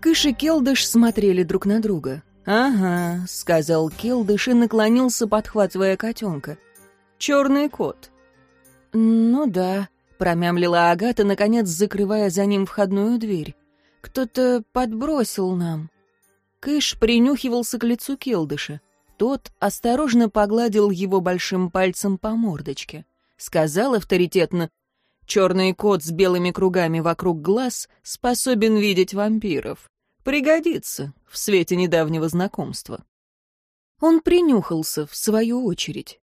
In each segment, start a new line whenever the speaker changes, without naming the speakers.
Кыш и Келдыш смотрели друг на друга. «Ага», — сказал Келдыш и наклонился, подхватывая котенка. «Черный кот». «Ну да», — промямлила Агата, наконец закрывая за ним входную дверь. «Кто-то подбросил нам». Кыш принюхивался к лицу Келдыша. Тот осторожно погладил его большим пальцем по мордочке. Сказал авторитетно, «Черный кот с белыми кругами вокруг глаз способен видеть вампиров. Пригодится в свете недавнего знакомства». Он принюхался, в свою очередь.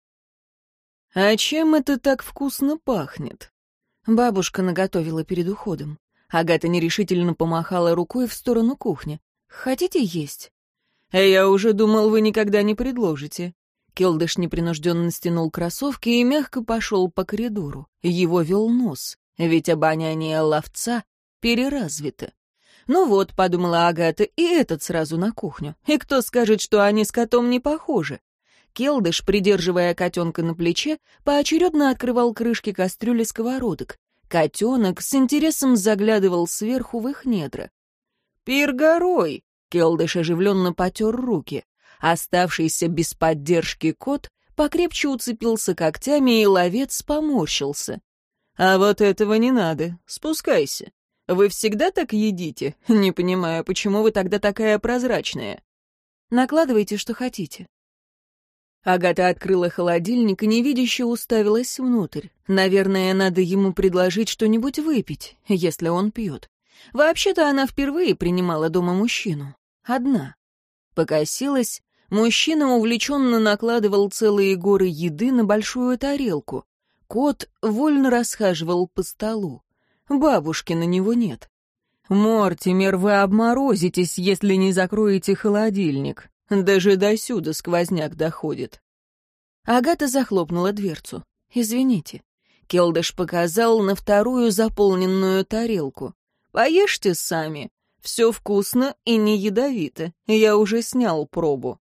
«А чем это так вкусно пахнет?» Бабушка наготовила перед уходом. Агата нерешительно помахала рукой в сторону кухни. «Хотите есть?» Я уже думал, вы никогда не предложите. Келдыш непринужденно стянул кроссовки и мягко пошел по коридору. Его вел нос, ведь обоняние ловца переразвито. «Ну вот», — подумала Агата, — «и этот сразу на кухню. И кто скажет, что они с котом не похожи?» Келдыш, придерживая котенка на плече, поочередно открывал крышки кастрюли сковородок. Котенок с интересом заглядывал сверху в их недра. «Пир горой!» Келдыш оживленно потер руки. Оставшийся без поддержки кот покрепче уцепился когтями, и ловец поморщился. «А вот этого не надо. Спускайся. Вы всегда так едите? Не понимаю, почему вы тогда такая прозрачная?» «Накладывайте, что хотите». Агата открыла холодильник и невидяще уставилась внутрь. Наверное, надо ему предложить что-нибудь выпить, если он пьет. Вообще-то она впервые принимала дома мужчину. Одна. Покосилась, мужчина увлеченно накладывал целые горы еды на большую тарелку. Кот вольно расхаживал по столу. Бабушки на него нет. «Мортимер, вы обморозитесь, если не закроете холодильник. Даже до сюда сквозняк доходит». Агата захлопнула дверцу. «Извините». Келдыш показал на вторую заполненную тарелку. Поешьте сами. Все вкусно и не ядовито. Я уже снял пробу.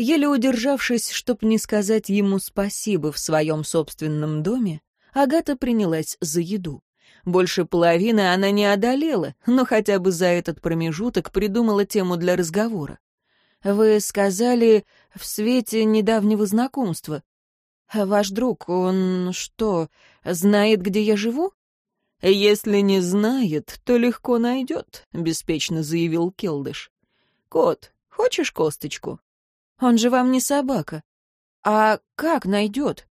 Еле удержавшись, чтоб не сказать ему спасибо в своем собственном доме, Агата принялась за еду. Больше половины она не одолела, но хотя бы за этот промежуток придумала тему для разговора. «Вы сказали в свете недавнего знакомства. Ваш друг, он что, знает, где я живу?» «Если не знает, то легко найдет», — беспечно заявил Келдыш. «Кот, хочешь косточку?» «Он же вам не собака. А как найдет?»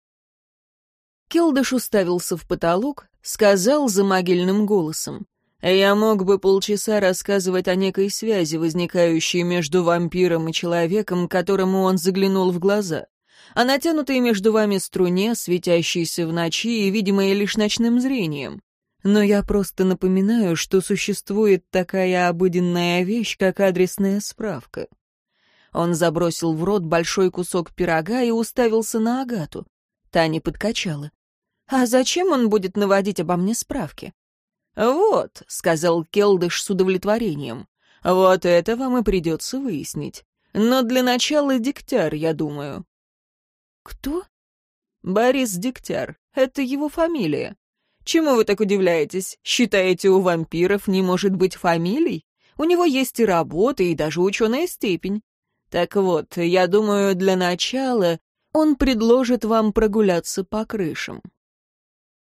Келдыш уставился в потолок, сказал за могильным голосом. «Я мог бы полчаса рассказывать о некой связи, возникающей между вампиром и человеком, которому он заглянул в глаза, о натянутой между вами струне, светящейся в ночи и видимой лишь ночным зрением. Но я просто напоминаю, что существует такая обыденная вещь, как адресная справка. Он забросил в рот большой кусок пирога и уставился на Агату. Таня подкачала. «А зачем он будет наводить обо мне справки?» «Вот», — сказал Келдыш с удовлетворением, — «вот это вам и придется выяснить. Но для начала Дегтяр, я думаю». «Кто?» «Борис Дегтяр. Это его фамилия. Чему вы так удивляетесь? Считаете, у вампиров не может быть фамилий? У него есть и работа, и даже ученая степень. Так вот, я думаю, для начала он предложит вам прогуляться по крышам».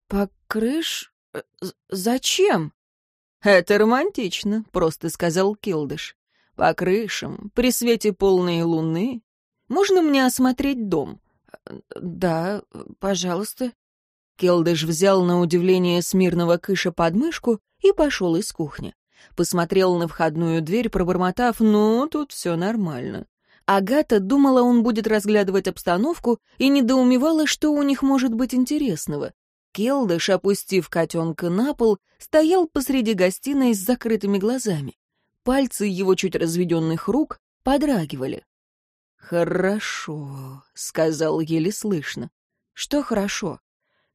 «По крыш? Э, зачем?» «Это романтично», — просто сказал Килдыш. «По крышам, при свете полной луны. Можно мне осмотреть дом?» «Да, пожалуйста». Келдыш взял на удивление смирного кыша под мышку и пошел из кухни. Посмотрел на входную дверь, пробормотав, ну, тут все нормально. Агата думала, он будет разглядывать обстановку и недоумевала, что у них может быть интересного. Келдыш, опустив котенка на пол, стоял посреди гостиной с закрытыми глазами. Пальцы его чуть разведенных рук подрагивали. «Хорошо», — сказал еле слышно. «Что хорошо?»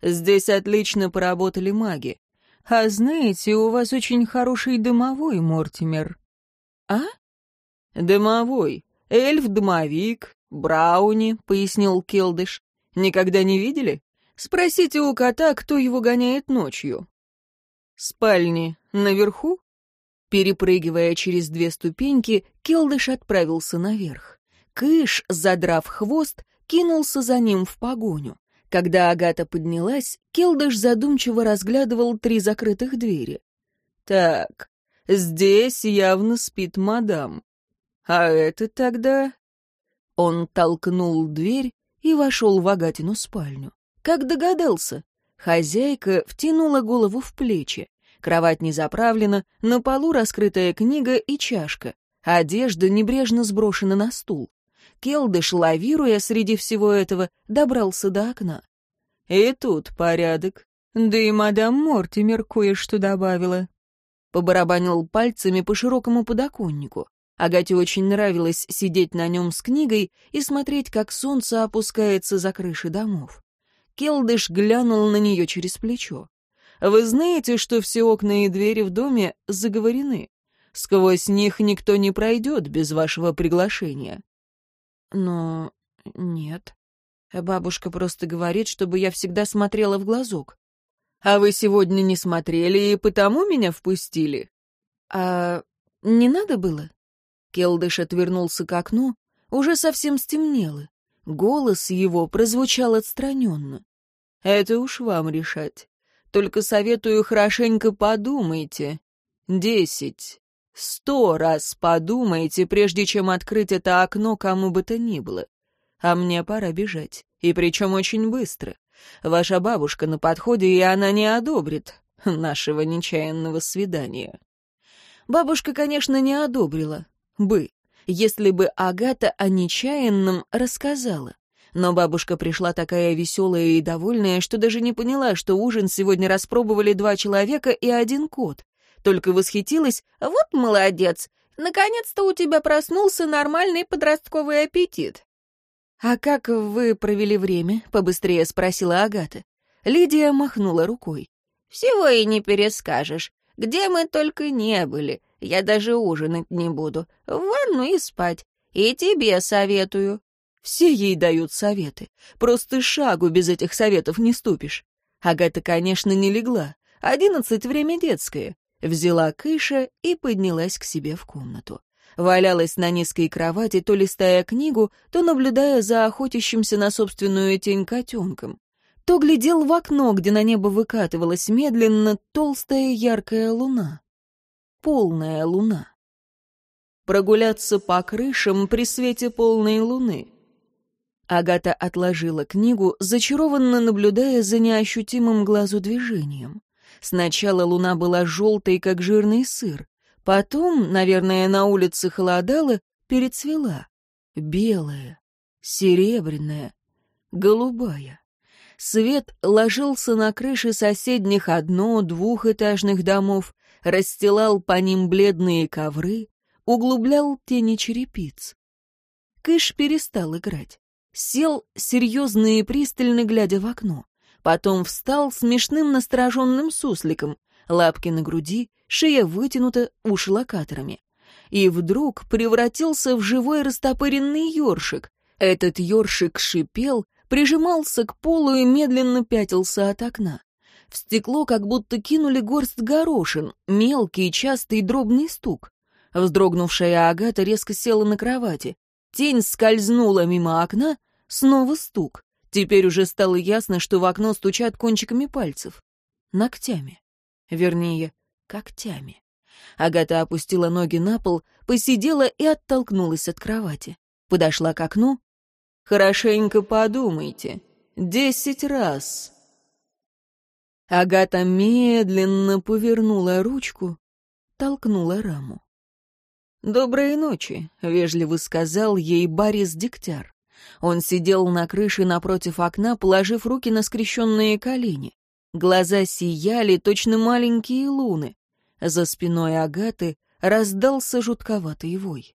Здесь отлично поработали маги. А знаете, у вас очень хороший дымовой, Мортимер. А? Дымовой. Эльф-дымовик, Брауни, пояснил Келдыш. Никогда не видели? Спросите у кота, кто его гоняет ночью. Спальни наверху? Перепрыгивая через две ступеньки, Келдыш отправился наверх. Кыш, задрав хвост, кинулся за ним в погоню. Когда Агата поднялась, Келдыш задумчиво разглядывал три закрытых двери. «Так, здесь явно спит мадам. А это тогда...» Он толкнул дверь и вошел в Агатину спальню. Как догадался, хозяйка втянула голову в плечи. Кровать не заправлена, на полу раскрытая книга и чашка. Одежда небрежно сброшена на стул. Келдыш, лавируя среди всего этого, добрался до окна. И тут порядок. Да и мадам Мортимер кое-что добавила. Побарабанил пальцами по широкому подоконнику. Агате очень нравилось сидеть на нем с книгой и смотреть, как солнце опускается за крыши домов. Келдыш глянул на нее через плечо. Вы знаете, что все окна и двери в доме заговорены? Сквозь них никто не пройдет без вашего приглашения». «Но нет. Бабушка просто говорит, чтобы я всегда смотрела в глазок». «А вы сегодня не смотрели и потому меня впустили?» «А не надо было?» Келдыш отвернулся к окну, уже совсем стемнело. Голос его прозвучал отстраненно. «Это уж вам решать. Только советую хорошенько подумайте. Десять, сто раз подумайте, прежде чем открыть это окно кому бы то ни было. А мне пора бежать, и причем очень быстро. Ваша бабушка на подходе, и она не одобрит нашего нечаянного свидания. Бабушка, конечно, не одобрила. Бы, если бы Агата о нечаянном рассказала. Но бабушка пришла такая веселая и довольная, что даже не поняла, что ужин сегодня распробовали два человека и один кот. Только восхитилась «Вот молодец! Наконец-то у тебя проснулся нормальный подростковый аппетит!» «А как вы провели время?» — побыстрее спросила Агата. Лидия махнула рукой. «Всего и не перескажешь. Где мы только не были. Я даже ужинать не буду. В ванну и спать. И тебе советую. Все ей дают советы. Просто шагу без этих советов не ступишь. Агата, конечно, не легла. Одиннадцать — время детское. Взяла Кыша и поднялась к себе в комнату. Валялась на низкой кровати, то листая книгу, то наблюдая за охотящимся на собственную тень котенком. То глядел в окно, где на небо выкатывалась медленно толстая яркая луна. Полная луна. Прогуляться по крышам при свете полной луны — Агата отложила книгу, зачарованно наблюдая за неощутимым глазу движением. Сначала луна была желтой, как жирный сыр. Потом, наверное, на улице холодало, перецвела. Белая, серебряная, голубая. Свет ложился на крыши соседних одно-двухэтажных домов, расстилал по ним бледные ковры, углублял тени черепиц. Кыш перестал играть сел, серьезно и пристально глядя в окно. Потом встал смешным настороженным сусликом, лапки на груди, шея вытянута, уши локаторами. И вдруг превратился в живой растопыренный ёршик. Этот ёршик шипел, прижимался к полу и медленно пятился от окна. В стекло как будто кинули горсть горошин, мелкий, частый дробный стук. Вздрогнувшая Агата резко села на кровати. Тень скользнула мимо окна, снова стук. Теперь уже стало ясно, что в окно стучат кончиками пальцев. Ногтями. Вернее, когтями. Агата опустила ноги на пол, посидела и оттолкнулась от кровати. Подошла к окну. «Хорошенько подумайте. Десять раз». Агата медленно повернула ручку, толкнула раму. «Доброй ночи», — вежливо сказал ей Борис Дегтяр. Он сидел на крыше напротив окна, положив руки на скрещенные колени. Глаза сияли, точно маленькие луны. За спиной Агаты раздался жутковатый вой.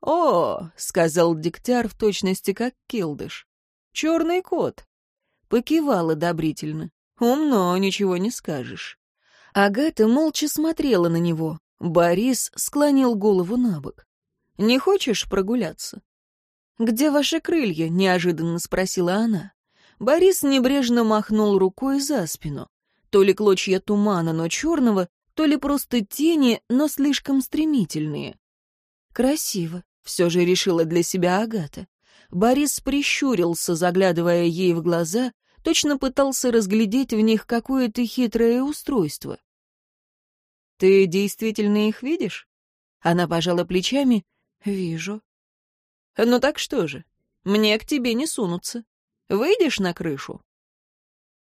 «О!» — сказал Дегтяр в точности как Килдыш. «Черный кот!» Покивал одобрительно. «Умно, ничего не скажешь». Агата молча смотрела на него. Борис склонил голову на бок. «Не хочешь прогуляться?» «Где ваши крылья?» — неожиданно спросила она. Борис небрежно махнул рукой за спину. То ли клочья тумана, но черного, то ли просто тени, но слишком стремительные. Красиво, все же решила для себя Агата. Борис прищурился, заглядывая ей в глаза, точно пытался разглядеть в них какое-то хитрое устройство. «Ты действительно их видишь?» Она пожала плечами. «Вижу». «Ну так что же, мне к тебе не сунуться. Выйдешь на крышу?»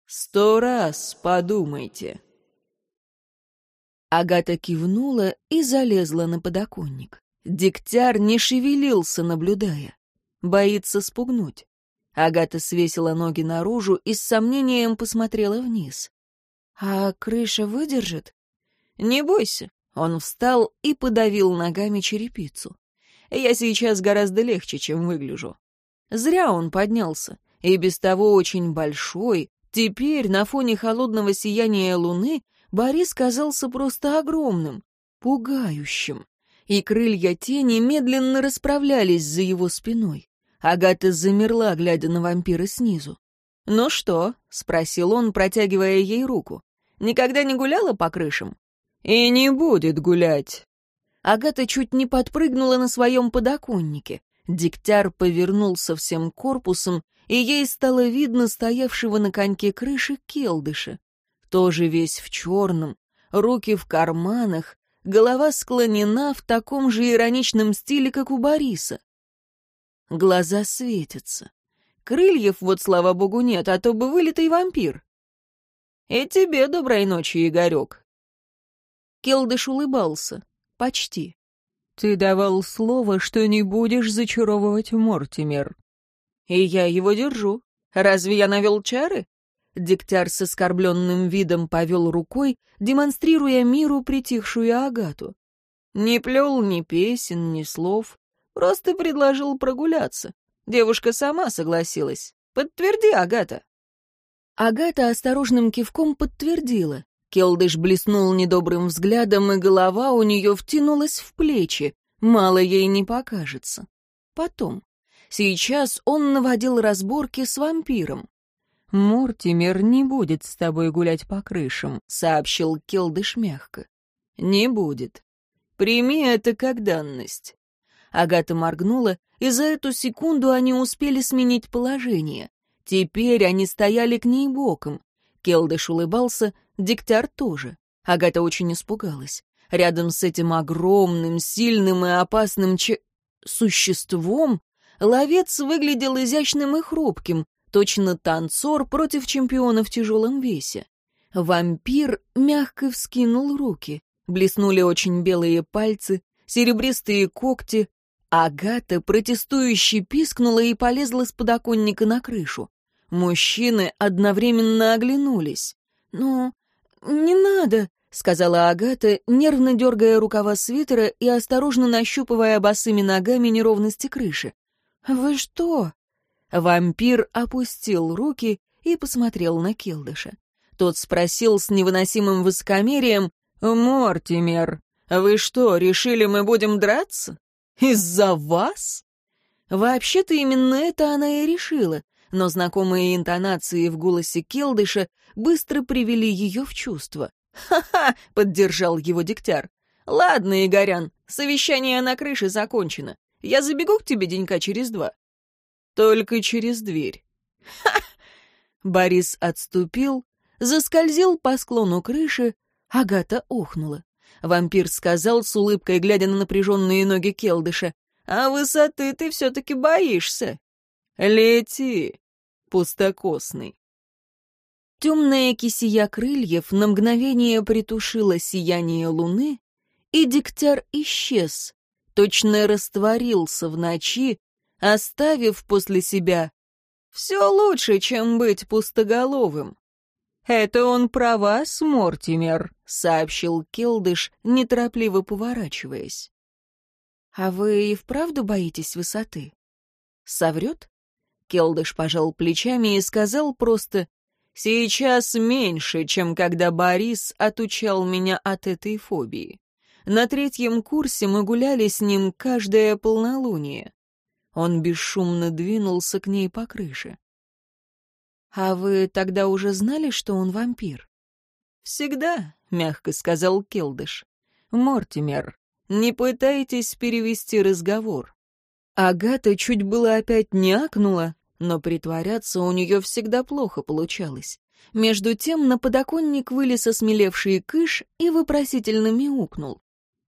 «Сто раз подумайте». Агата кивнула и залезла на подоконник. Дегтяр не шевелился, наблюдая. Боится спугнуть. Агата свесила ноги наружу и с сомнением посмотрела вниз. «А крыша выдержит?» «Не бойся». Он встал и подавил ногами черепицу. «Я сейчас гораздо легче, чем выгляжу». Зря он поднялся, и без того очень большой. Теперь, на фоне холодного сияния луны, Борис казался просто огромным, пугающим. И крылья тени медленно расправлялись за его спиной. Агата замерла, глядя на вампира снизу. «Ну что?» — спросил он, протягивая ей руку. «Никогда не гуляла по крышам?» «И не будет гулять». Агата чуть не подпрыгнула на своем подоконнике. Дегтяр повернулся всем корпусом, и ей стало видно стоявшего на коньке крыши келдыша. Тоже весь в черном, руки в карманах, голова склонена в таком же ироничном стиле, как у Бориса. Глаза светятся. Крыльев вот, слава богу, нет, а то бы вылитый вампир. И тебе доброй ночи, Игорек. Келдыш улыбался. Почти. Ты давал слово, что не будешь зачаровывать Мортимер. И я его держу. Разве я навел чары? Дегтяр с оскорбленным видом повел рукой, демонстрируя миру притихшую Агату. Не плел ни песен, ни слов, просто предложил прогуляться. Девушка сама согласилась. Подтверди, Агата. Агата осторожным кивком подтвердила. Келдыш блеснул недобрым взглядом, и голова у нее втянулась в плечи. Мало ей не покажется. Потом. Сейчас он наводил разборки с вампиром. «Мортимер не будет с тобой гулять по крышам», — сообщил Келдыш мягко. «Не будет. Прими это как данность». Агата моргнула, и за эту секунду они успели сменить положение. Теперь они стояли к ней боком. Келдыш улыбался, Дегтяр тоже. Агата очень испугалась. Рядом с этим огромным, сильным и опасным че... существом ловец выглядел изящным и хрупким, точно танцор против чемпиона в тяжелом весе. Вампир мягко вскинул руки. Блеснули очень белые пальцы, серебристые когти. Агата протестующе пискнула и полезла с подоконника на крышу. Мужчины одновременно оглянулись. «Ну, не надо», — сказала Агата, нервно дергая рукава свитера и осторожно нащупывая босыми ногами неровности крыши. «Вы что?» Вампир опустил руки и посмотрел на Келдыша. Тот спросил с невыносимым высокомерием, «Мортимер, вы что, решили, мы будем драться? Из-за вас?» Вообще-то именно это она и решила, но знакомые интонации в голосе Келдыша быстро привели ее в чувство. «Ха-ха!» — поддержал его Дегтяр. «Ладно, Игорян, совещание на крыше закончено. Я забегу к тебе денька через два». «Только через дверь». «Ха!» Борис отступил, заскользил по склону крыши, Агата охнула. Вампир сказал с улыбкой, глядя на напряженные ноги Келдыша, «А высоты ты все-таки боишься». «Лети!» пустокосный. Темная кисия крыльев на мгновение притушила сияние луны, и Дегтяр исчез, точно растворился в ночи, оставив после себя все лучше, чем быть пустоголовым. «Это он про вас, Мортимер», — сообщил Келдыш, неторопливо поворачиваясь. «А вы и вправду боитесь высоты?» «Соврет?» Келдыш пожал плечами и сказал просто «Сейчас меньше, чем когда Борис отучал меня от этой фобии. На третьем курсе мы гуляли с ним каждое полнолуние». Он бесшумно двинулся к ней по крыше. «А вы тогда уже знали, что он вампир?» «Всегда, мягко сказал Келдыш. «Мортимер, не пытайтесь перевести разговор». Агата чуть было опять не акнула, но притворяться у нее всегда плохо получалось. Между тем на подоконник вылез осмелевший кыш и вопросительно мяукнул.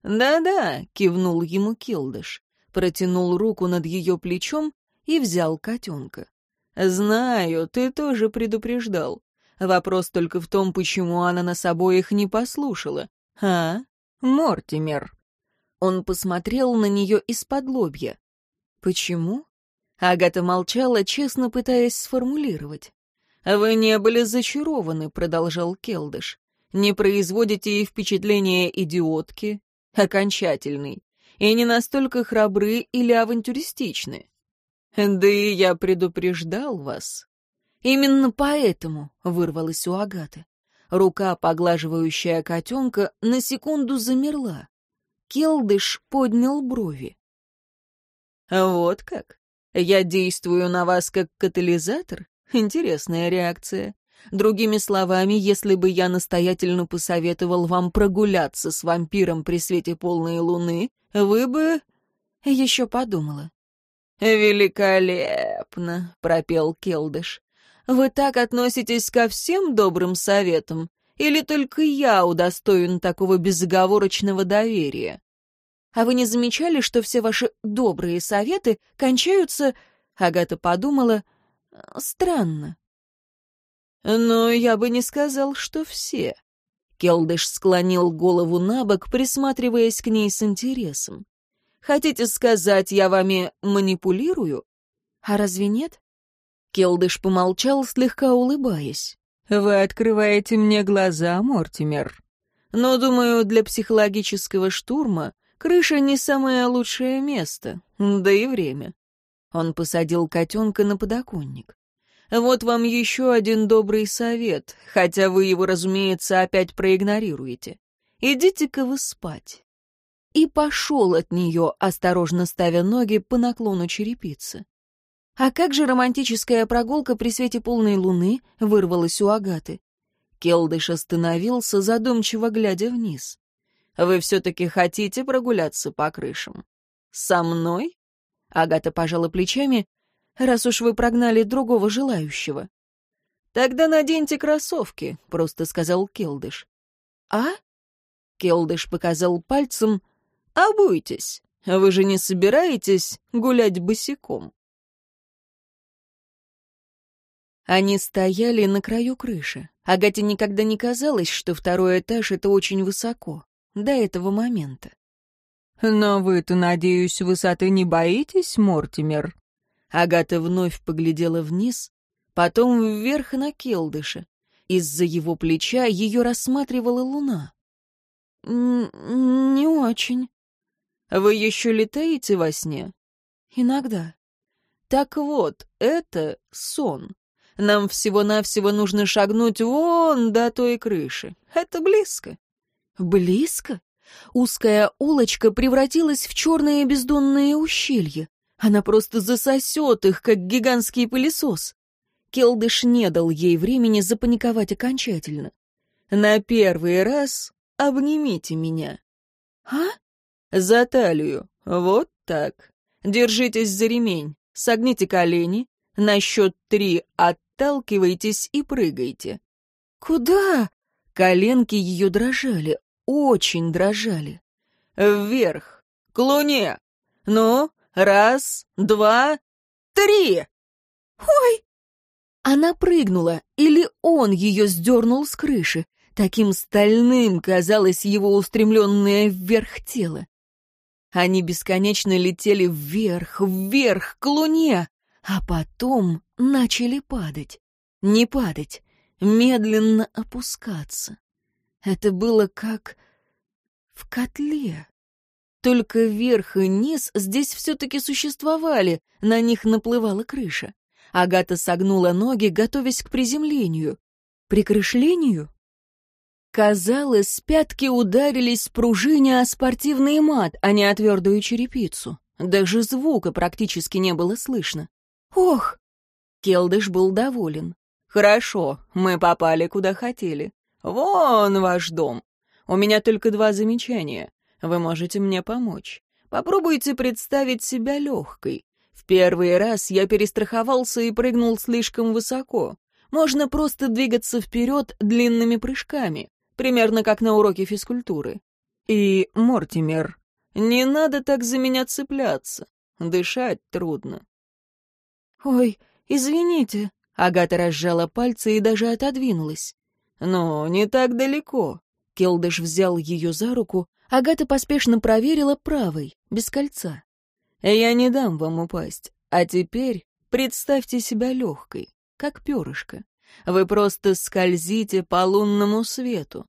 «Да-да», — кивнул ему Келдыш, протянул руку над ее плечом и взял котенка. «Знаю, ты тоже предупреждал. Вопрос только в том, почему она нас обоих не послушала. А, Мортимер?» Он посмотрел на нее из-под лобья. «Почему?» Агата молчала, честно пытаясь сформулировать. «Вы не были зачарованы», — продолжал Келдыш. «Не производите и впечатления идиотки, окончательный, и не настолько храбры или авантюристичны. Да и я предупреждал вас». «Именно поэтому», — вырвалась у Агаты. Рука, поглаживающая котенка, на секунду замерла. Келдыш поднял брови. «Вот как? Я действую на вас как катализатор? Интересная реакция. Другими словами, если бы я настоятельно посоветовал вам прогуляться с вампиром при свете полной луны, вы бы...» Еще подумала. «Великолепно!» — пропел Келдыш. «Вы так относитесь ко всем добрым советам? Или только я удостоен такого безоговорочного доверия?» А вы не замечали, что все ваши добрые советы кончаются, Агата подумала, странно. Но я бы не сказал, что все. Келдыш склонил голову на бок, присматриваясь к ней с интересом. Хотите сказать, я вами манипулирую? А разве нет? Келдыш помолчал, слегка улыбаясь. Вы открываете мне глаза, Мортимер. Но, думаю, для психологического штурма Крыша не самое лучшее место, да и время. Он посадил котенка на подоконник. Вот вам еще один добрый совет, хотя вы его, разумеется, опять проигнорируете. Идите-ка вы спать. И пошел от нее, осторожно ставя ноги по наклону черепицы. А как же романтическая прогулка при свете полной луны вырвалась у Агаты? Келдыш остановился, задумчиво глядя вниз. Вы все-таки хотите прогуляться по крышам? Со мной? Агата пожала плечами, раз уж вы прогнали другого желающего. Тогда наденьте кроссовки, просто сказал Келдыш. А? Келдыш показал пальцем. Обуйтесь. Вы же не собираетесь гулять босиком? Они стояли на краю крыши. Агате никогда не казалось, что второй этаж — это очень высоко до этого момента. «Но вы-то, надеюсь, высоты не боитесь, Мортимер?» Агата вновь поглядела вниз, потом вверх на Келдыша. Из-за его плеча ее рассматривала луна. «Не очень». «Вы еще летаете во сне?» «Иногда». «Так вот, это сон. Нам всего-навсего нужно шагнуть вон до той крыши. Это близко. Близко? Узкая улочка превратилась в черное бездонное ущелье. Она просто засосет их, как гигантский пылесос. Келдыш не дал ей времени запаниковать окончательно. «На первый раз обнимите меня». «А?» «За талию. Вот так. Держитесь за ремень. Согните колени. На счет три отталкивайтесь и прыгайте». «Куда?» Коленки ее дрожали очень дрожали. «Вверх! К луне! Ну, раз, два, три!» «Ой!» Она прыгнула, или он ее сдернул с крыши. Таким стальным казалось его устремленное вверх тело. Они бесконечно летели вверх, вверх, к луне, а потом начали падать. Не падать, медленно опускаться. Это было как в котле. Только верх и низ здесь все-таки существовали, на них наплывала крыша. Агата согнула ноги, готовясь к приземлению. Прикрышлению? Казалось, пятки ударились пружине о спортивный мат, а не о твердую черепицу. Даже звука практически не было слышно. «Ох!» Келдыш был доволен. «Хорошо, мы попали куда хотели. Вон ваш дом. У меня только два замечания. Вы можете мне помочь. Попробуйте представить себя легкой. В первый раз я перестраховался и прыгнул слишком высоко. Можно просто двигаться вперед длинными прыжками, примерно как на уроке физкультуры. И, Мортимер, не надо так за меня цепляться. Дышать трудно.
«Ой, извините», —
Агата разжала пальцы и даже отодвинулась. «Но не так далеко». Келдыш взял ее за руку, Агата поспешно проверила правой, без кольца. «Я не дам вам упасть, а теперь представьте себя легкой, как перышко. Вы просто скользите по лунному свету.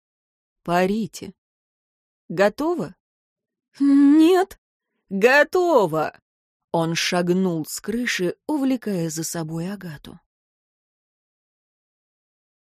Парите. Готово?»
«Нет».
«Готово!» Он шагнул с крыши, увлекая за собой Агату.